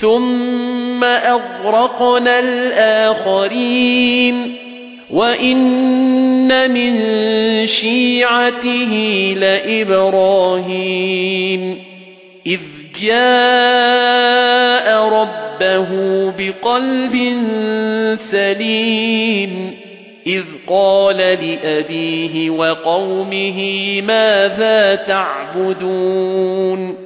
ثُمَّ أَغْرَقْنَا الْآخَرِينَ وَإِنَّ مِن شِيعَتِهِ لَإِبْرَاهِيمَ إِذْ جَاءَ رَبَّهُ بِقَلْبٍ سَلِيمٍ إِذْ قَالَ لِأَبِيهِ وَقَوْمِهِ مَاذَا تَعْبُدُونَ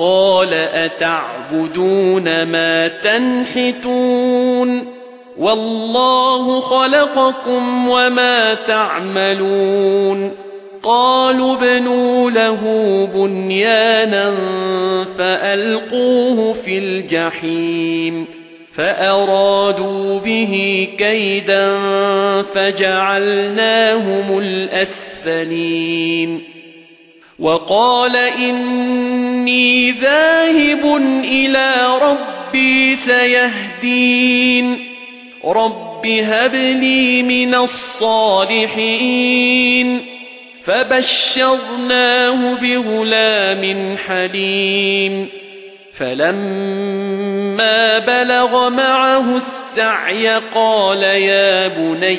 قَالَ أَتَعْبُدُونَ مَا تَنْحِتُونَ وَاللَّهُ خَلَقَكُمْ وَمَا تَعْمَلُونَ قَالُوا ابْنُوا لَهُ بُنْيَانًا فَأَلْقُوهُ فِي الْجَحِيمِ فَأَرَادُوا بِهِ كَيْدًا فَجَعَلْنَاهُمُ الْأَسْفَلِينَ وَقَالَ إِنِّي ذَاهِبٌ إِلَى رَبِّي سَيَهْدِينِ. رَبِّ هَبْ لِي مِنَ الصَّالِحِينَ. فَبَشَّرْنَاهُ بِغُلَامٍ حَلِيمٍ. فَلَمَّا بَلَغَ مَعَهُ السَّعْيَ قَالَ يَا بُنَيَّ